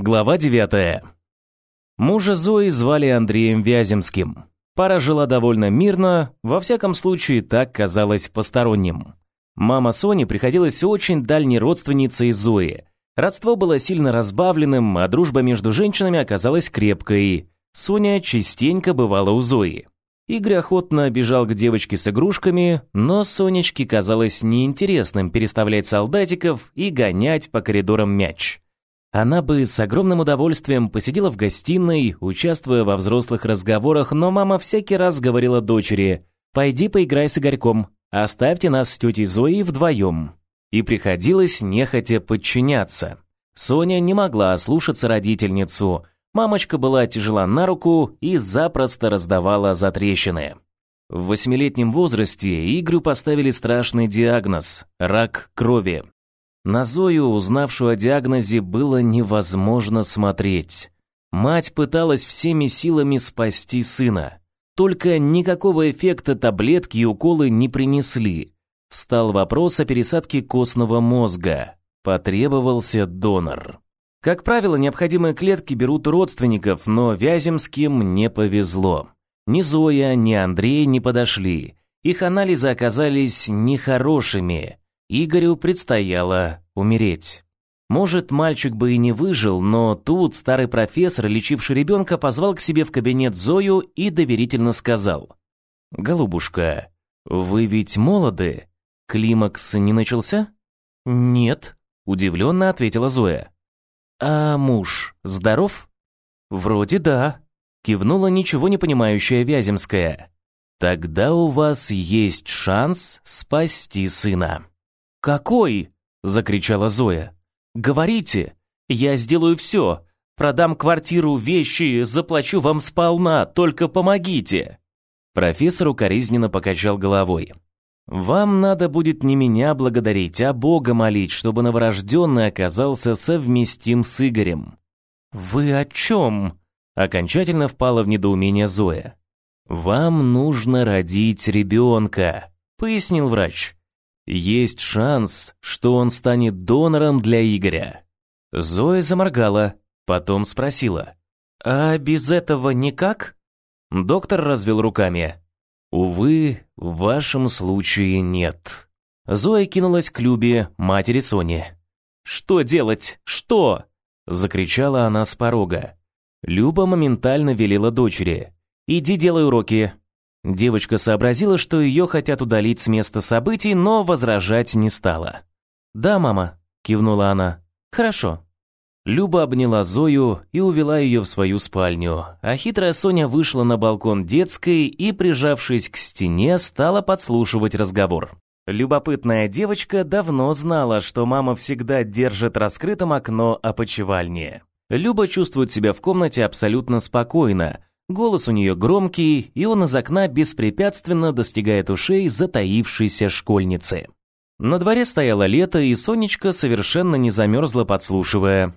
Глава 9. Мужа Зои звали Андреем Вяземским. Пара жила довольно мирно, во всяком случае так казалось посторонним. Мама Сони приходилась очень дальней родственницей Зои. Родство было сильно разбавленным, а дружба между женщинами оказалась крепкой. Соня частенько бывала у Зои. Игорь охотно бежал к девочке с игрушками, но Сонечке казалось неинтересным переставлять солдатиков и гонять по коридорам мяч. Она бы с огромным удовольствием посидела в гостиной, участвуя во взрослых разговорах, но мама всякий раз говорила дочери «Пойди поиграй с Игорьком, оставьте нас с тетей Зоей вдвоем». И приходилось нехотя подчиняться. Соня не могла ослушаться родительницу – Мамочка была тяжела на руку и запросто раздавала затрещины. В восьмилетнем возрасте Игорю поставили страшный диагноз – рак крови. На Зою, узнавшую о диагнозе, было невозможно смотреть. Мать пыталась всеми силами спасти сына. Только никакого эффекта таблетки и уколы не принесли. Встал вопрос о пересадке костного мозга. Потребовался донор. Как правило, необходимые клетки берут у родственников, но Вяземским не повезло. Ни Зоя, ни Андрей не подошли. Их анализы оказались нехорошими. Игорю предстояло умереть. Может, мальчик бы и не выжил, но тут старый профессор, лечивший ребенка, позвал к себе в кабинет Зою и доверительно сказал. «Голубушка, вы ведь молоды? Климакс не начался?» «Нет», — удивленно ответила Зоя. «А муж здоров?» «Вроде да», — кивнула ничего не понимающая Вяземская. «Тогда у вас есть шанс спасти сына». «Какой?» — закричала Зоя. «Говорите, я сделаю все. Продам квартиру, вещи, заплачу вам сполна, только помогите». Профессор укоризненно покачал головой. Вам надо будет не меня благодарить, а Бога молить, чтобы новорожденный оказался совместим с Игорем. Вы о чем? Окончательно впала в недоумение Зоя. Вам нужно родить ребенка, пояснил врач. Есть шанс, что он станет донором для Игоря. Зоя заморгала, потом спросила: "А без этого никак?" Доктор развел руками. Увы, в вашем случае нет. Зоя кинулась к Любе, матери Сони. Что делать? Что? закричала она с порога. Люба моментально велела дочери: "Иди делай уроки". Девочка сообразила, что ее хотят удалить с места событий, но возражать не стала. "Да, мама", кивнула она. "Хорошо". Люба обняла Зою и увела ее в свою спальню, а хитрая Соня вышла на балкон детской и, прижавшись к стене, стала подслушивать разговор. Любопытная девочка давно знала, что мама всегда держит раскрытым окно опочивальни. Люба чувствует себя в комнате абсолютно спокойно. Голос у нее громкий, и он из окна беспрепятственно достигает ушей затаившейся школьницы. На дворе стояло лето, и Сонечка совершенно не замерзла, подслушивая.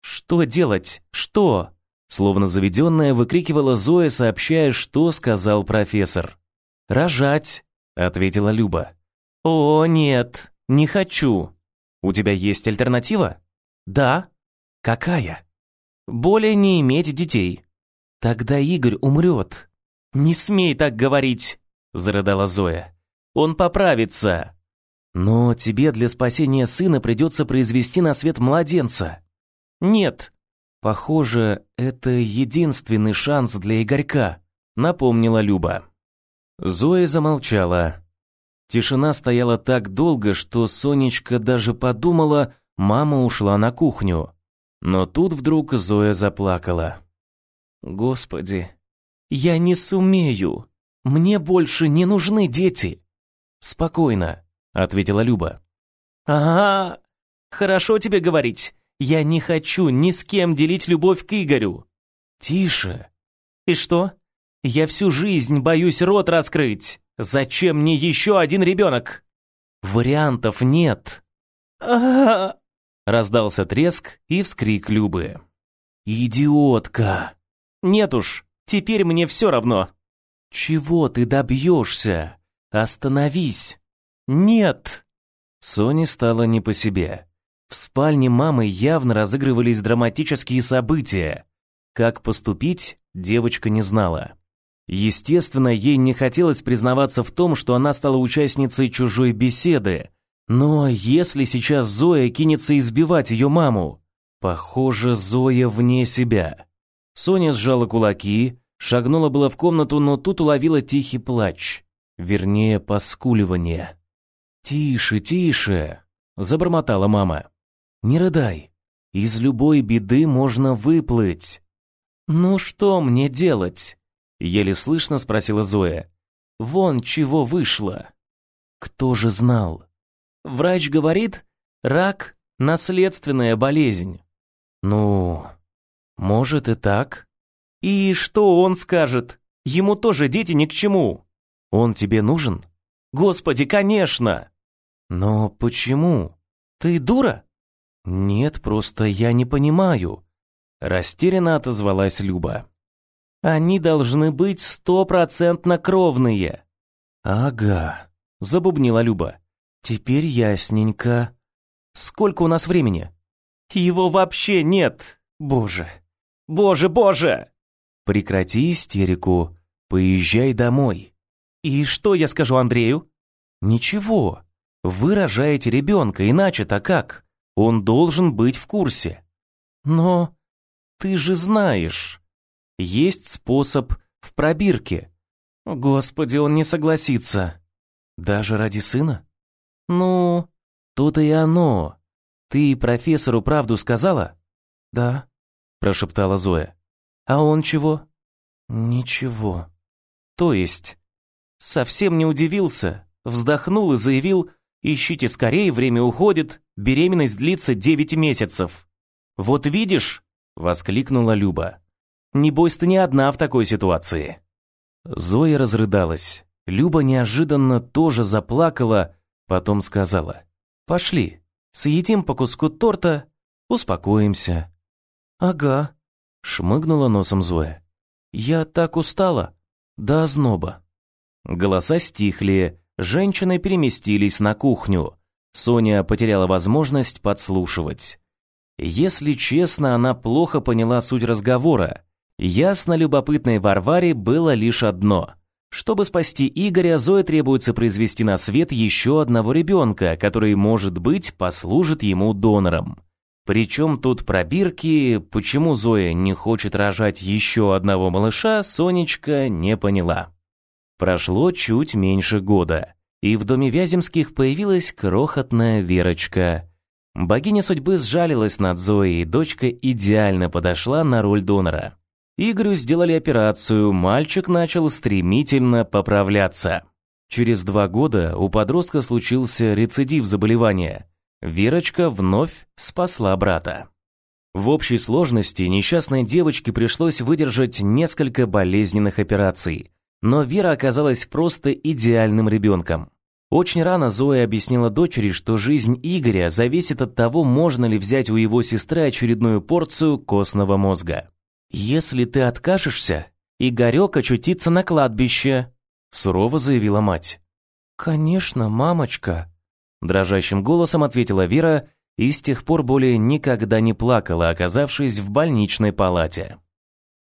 «Что делать? Что?» Словно заведенная выкрикивала Зоя, сообщая, что сказал профессор. «Рожать», — ответила Люба. «О, нет, не хочу. У тебя есть альтернатива?» «Да». «Какая?» «Более не иметь детей». «Тогда Игорь умрет». «Не смей так говорить», — зарыдала Зоя. «Он поправится». «Но тебе для спасения сына придется произвести на свет младенца». «Нет». «Похоже, это единственный шанс для Игорька», — напомнила Люба. Зоя замолчала. Тишина стояла так долго, что Сонечка даже подумала, мама ушла на кухню. Но тут вдруг Зоя заплакала. «Господи, я не сумею. Мне больше не нужны дети». «Спокойно», — ответила Люба. «Ага, хорошо тебе говорить. Я не хочу ни с кем делить любовь к Игорю. Тише. И что? Я всю жизнь боюсь рот раскрыть. Зачем мне еще один ребенок? Вариантов нет. А, раздался треск и вскрик Любы. Идиотка. Нет уж, теперь мне все равно. Чего ты добьешься? Остановись. Нет. Соне стало не по себе. В спальне мамы явно разыгрывались драматические события. Как поступить, девочка не знала. Естественно, ей не хотелось признаваться в том, что она стала участницей чужой беседы. Но если сейчас Зоя кинется избивать ее маму, похоже, Зоя вне себя. Соня сжала кулаки, шагнула было в комнату, но тут уловила тихий плач, вернее, поскуливание. «Тише, тише!» – забормотала мама. «Не рыдай. Из любой беды можно выплыть». «Ну что мне делать?» – еле слышно спросила Зоя. «Вон чего вышло». «Кто же знал?» «Врач говорит, рак – наследственная болезнь». «Ну, может и так». «И что он скажет? Ему тоже дети ни к чему». «Он тебе нужен?» «Господи, конечно!» «Но почему? Ты дура?» «Нет, просто я не понимаю», — растерянно отозвалась Люба. «Они должны быть стопроцентно кровные». «Ага», — забубнила Люба. «Теперь ясненько. Сколько у нас времени?» «Его вообще нет! Боже! Боже, боже!» «Прекрати истерику. Поезжай домой». «И что я скажу Андрею?» «Ничего. Вы рожаете ребенка, иначе-то как? Он должен быть в курсе. Но ты же знаешь, есть способ в пробирке. Господи, он не согласится. Даже ради сына? Ну, то-то и оно. Ты профессору правду сказала? Да, прошептала Зоя. А он чего? Ничего. То есть, совсем не удивился, вздохнул и заявил, Ищите скорее, время уходит, беременность длится 9 месяцев. Вот видишь, воскликнула Люба. Небось ты не одна в такой ситуации. Зоя разрыдалась. Люба неожиданно тоже заплакала, потом сказала: "Пошли, съедим по куску торта, успокоимся". "Ага", шмыгнула носом Зоя. "Я так устала, до озноба". Голоса стихли, Женщины переместились на кухню. Соня потеряла возможность подслушивать. Если честно, она плохо поняла суть разговора. Ясно любопытной Варваре было лишь одно. Чтобы спасти Игоря, Зое требуется произвести на свет еще одного ребенка, который, может быть, послужит ему донором. Причем тут пробирки, почему Зоя не хочет рожать еще одного малыша, Сонечка не поняла. Прошло чуть меньше года, и в доме Вяземских появилась крохотная Верочка. Богиня судьбы сжалилась над Зоей, и дочка идеально подошла на роль донора. Игорю сделали операцию, мальчик начал стремительно поправляться. Через два года у подростка случился рецидив заболевания. Верочка вновь спасла брата. В общей сложности несчастной девочке пришлось выдержать несколько болезненных операций, но Вера оказалась просто идеальным ребенком. Очень рано Зоя объяснила дочери, что жизнь Игоря зависит от того, можно ли взять у его сестры очередную порцию костного мозга. «Если ты откажешься, Игорек очутится на кладбище», – сурово заявила мать. «Конечно, мамочка», – дрожащим голосом ответила Вера и с тех пор более никогда не плакала, оказавшись в больничной палате.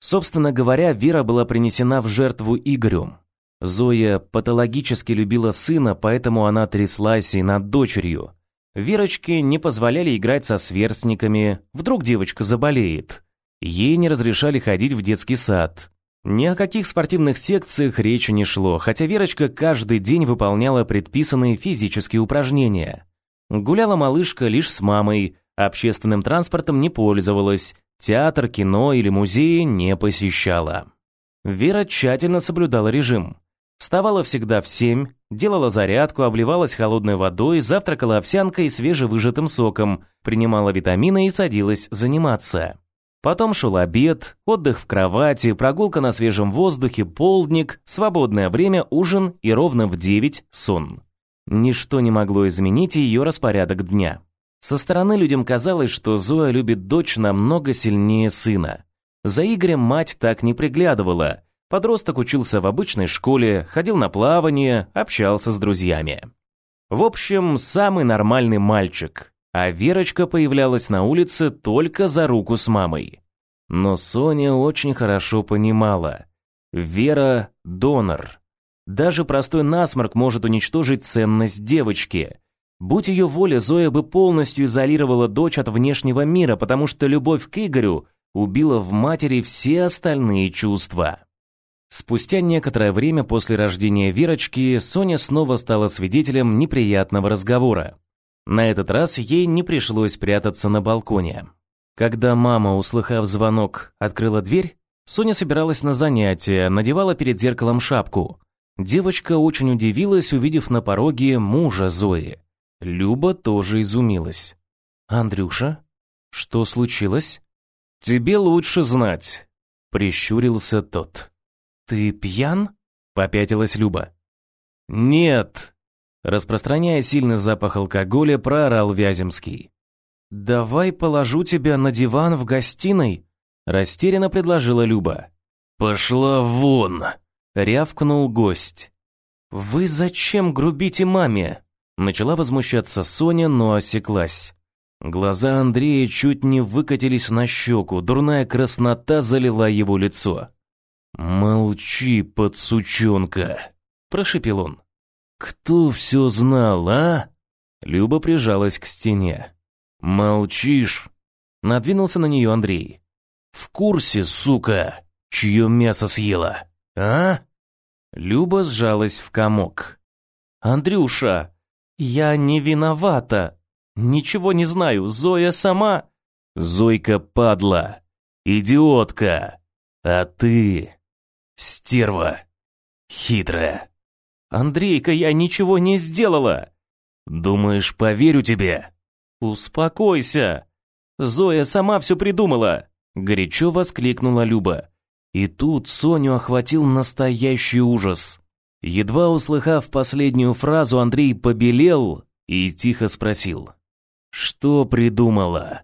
Собственно говоря, Вера была принесена в жертву Игорю. Зоя патологически любила сына, поэтому она тряслась и над дочерью. Верочке не позволяли играть со сверстниками, вдруг девочка заболеет. Ей не разрешали ходить в детский сад. Ни о каких спортивных секциях речи не шло, хотя Верочка каждый день выполняла предписанные физические упражнения. Гуляла малышка лишь с мамой, общественным транспортом не пользовалась, Театр, кино или музеи не посещала. Вера тщательно соблюдала режим. Вставала всегда в семь, делала зарядку, обливалась холодной водой, завтракала овсянкой и свежевыжатым соком, принимала витамины и садилась заниматься. Потом шел обед, отдых в кровати, прогулка на свежем воздухе, полдник, свободное время, ужин и ровно в девять сон. Ничто не могло изменить ее распорядок дня. Со стороны людям казалось, что Зоя любит дочь намного сильнее сына. За Игорем мать так не приглядывала. Подросток учился в обычной школе, ходил на плавание, общался с друзьями. В общем, самый нормальный мальчик. А Верочка появлялась на улице только за руку с мамой. Но Соня очень хорошо понимала. Вера – донор. Даже простой насморк может уничтожить ценность девочки. Будь ее воля, Зоя бы полностью изолировала дочь от внешнего мира, потому что любовь к Игорю убила в матери все остальные чувства. Спустя некоторое время после рождения Верочки Соня снова стала свидетелем неприятного разговора. На этот раз ей не пришлось прятаться на балконе. Когда мама, услыхав звонок, открыла дверь, Соня собиралась на занятия, надевала перед зеркалом шапку. Девочка очень удивилась, увидев на пороге мужа Зои. Люба тоже изумилась. «Андрюша, что случилось?» «Тебе лучше знать», — прищурился тот. «Ты пьян?» — попятилась Люба. «Нет!» — распространяя сильный запах алкоголя, проорал Вяземский. «Давай положу тебя на диван в гостиной», — растерянно предложила Люба. «Пошла вон!» — рявкнул гость. «Вы зачем грубите маме?» Начала возмущаться Соня, но осеклась. Глаза Андрея чуть не выкатились на щеку, дурная краснота залила его лицо. «Молчи, подсучонка!» – прошепел он. «Кто все знал, а?» Люба прижалась к стене. «Молчишь?» – надвинулся на нее Андрей. «В курсе, сука, чье мясо съела, а?» Люба сжалась в комок. «Андрюша, я не виновата. Ничего не знаю, Зоя сама...» «Зойка падла, идиотка, а ты Стерва. Хитрая. Андрейка, я ничего не сделала. Думаешь, поверю тебе? Успокойся. Зоя сама все придумала. Горячо воскликнула Люба. И тут Соню охватил настоящий ужас. Едва услыхав последнюю фразу, Андрей побелел и тихо спросил. «Что придумала?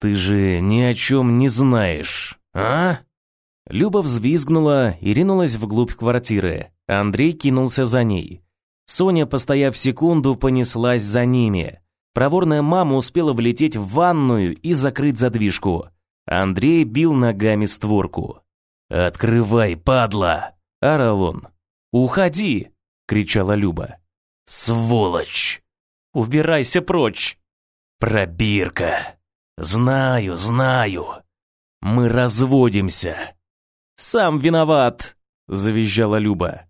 Ты же ни о чем не знаешь, а?» Люба взвизгнула и ринулась вглубь квартиры. Андрей кинулся за ней. Соня, постояв секунду, понеслась за ними. Проворная мама успела влететь в ванную и закрыть задвижку. Андрей бил ногами створку. «Открывай, падла!» – орал он. «Уходи!» – кричала Люба. «Сволочь! Убирайся прочь!» «Пробирка! Знаю, знаю! Мы разводимся!» «Сам виноват!» – завизжала Люба.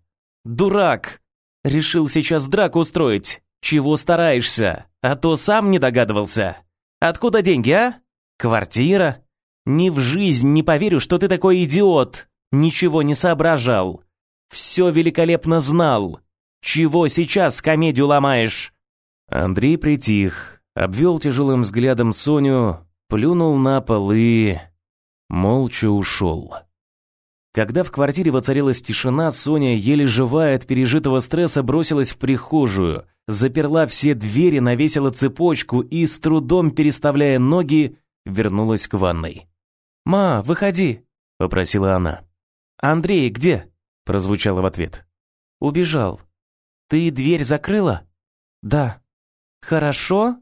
«Дурак! Решил сейчас драку устроить. Чего стараешься? А то сам не догадывался. Откуда деньги, а? Квартира? Ни в жизнь не поверю, что ты такой идиот. Ничего не соображал. Все великолепно знал. Чего сейчас комедию ломаешь?» Андрей притих, обвел тяжелым взглядом Соню, плюнул на пол и... молча ушел. Когда в квартире воцарилась тишина, Соня, еле живая от пережитого стресса, бросилась в прихожую, заперла все двери, навесила цепочку и, с трудом переставляя ноги, вернулась к ванной. «Ма, выходи!» – попросила она. «Андрей где?» – прозвучало в ответ. «Убежал. Ты дверь закрыла?» «Да». «Хорошо?»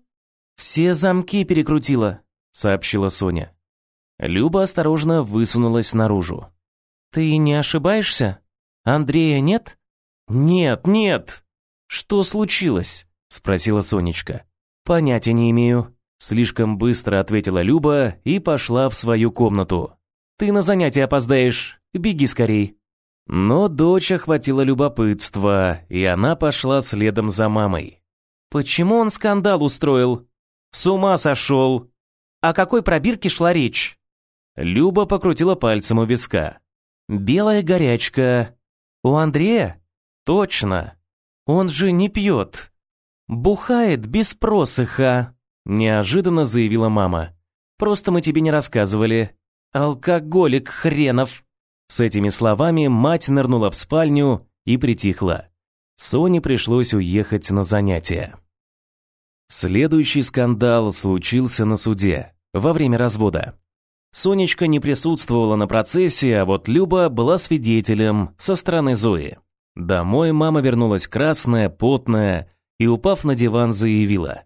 «Все замки перекрутила», – сообщила Соня. Люба осторожно высунулась наружу. «Ты не ошибаешься? Андрея нет?» «Нет, нет!» «Что случилось?» – спросила Сонечка. «Понятия не имею», – слишком быстро ответила Люба и пошла в свою комнату. «Ты на занятия опоздаешь, беги скорей». Но дочь охватила любопытство, и она пошла следом за мамой. «Почему он скандал устроил? С ума сошел! О какой пробирке шла речь?» Люба покрутила пальцем у виска. Белая горячка. У Андрея? Точно. Он же не пьет. Бухает без просыха, неожиданно заявила мама. Просто мы тебе не рассказывали. Алкоголик хренов. С этими словами мать нырнула в спальню и притихла. Соне пришлось уехать на занятия. Следующий скандал случился на суде во время развода. Сонечка не присутствовала на процессе, а вот Люба была свидетелем со стороны Зои. Домой мама вернулась красная, потная и, упав на диван, заявила.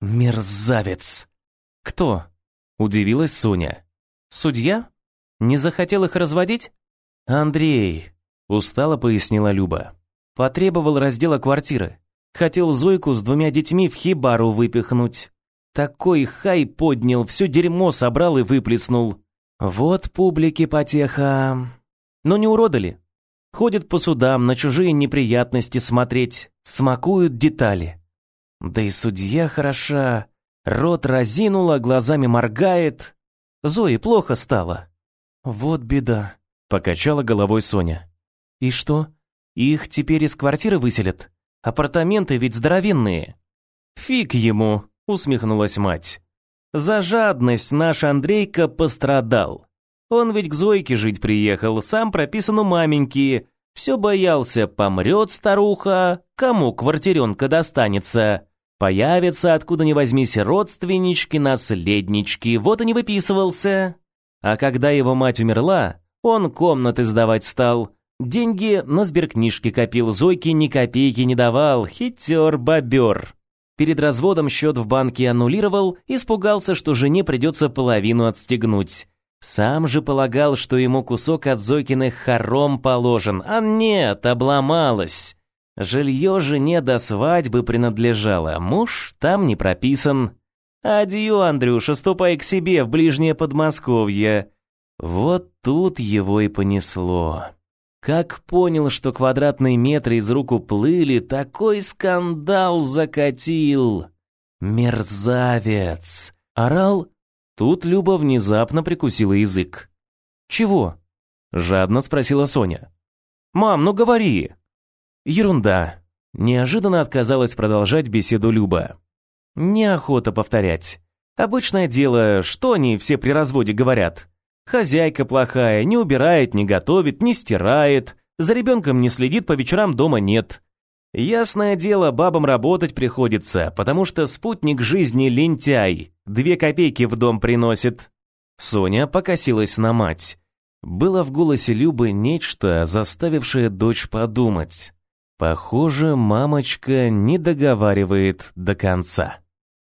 Мерзавец. Кто? Удивилась Соня. Судья? Не захотел их разводить? Андрей, устало пояснила Люба. Потребовал раздела квартиры. Хотел Зойку с двумя детьми в хибару выпихнуть. Такой хай поднял, все дерьмо собрал и выплеснул. Вот публике потеха. Но не уродали. Ходят по судам, на чужие неприятности смотреть, смакуют детали. Да и судья хороша. Рот разинула, глазами моргает. Зои плохо стало. Вот беда, покачала головой Соня. И что? Их теперь из квартиры выселят? Апартаменты ведь здоровенные. Фиг ему, усмехнулась мать. За жадность наш Андрейка пострадал. Он ведь к Зойке жить приехал, сам прописан у маменьки. Все боялся, помрет старуха, кому квартиренка достанется. Появятся откуда ни возьмись родственнички, наследнички, вот и не выписывался. А когда его мать умерла, он комнаты сдавать стал. Деньги на сберкнижке копил, Зойке ни копейки не давал, хитер бобер. Перед разводом счет в банке аннулировал, испугался, что жене придется половину отстегнуть. Сам же полагал, что ему кусок от Зойкиных хором положен, а нет, обломалось. Жилье жене до свадьбы принадлежало, муж там не прописан. Адью, Андрюша, ступай к себе в ближнее Подмосковье. Вот тут его и понесло. Как понял, что квадратные метры из рук уплыли, такой скандал закатил. Мерзавец. Орал Тут Люба внезапно прикусила язык. «Чего?» – жадно спросила Соня. «Мам, ну говори!» «Ерунда!» – неожиданно отказалась продолжать беседу Люба. «Неохота повторять. Обычное дело, что они все при разводе говорят? Хозяйка плохая, не убирает, не готовит, не стирает, за ребенком не следит, по вечерам дома нет. Ясное дело, бабам работать приходится, потому что спутник жизни лентяй, две копейки в дом приносит. Соня покосилась на мать. Было в голосе Любы нечто, заставившее дочь подумать. Похоже, мамочка не договаривает до конца.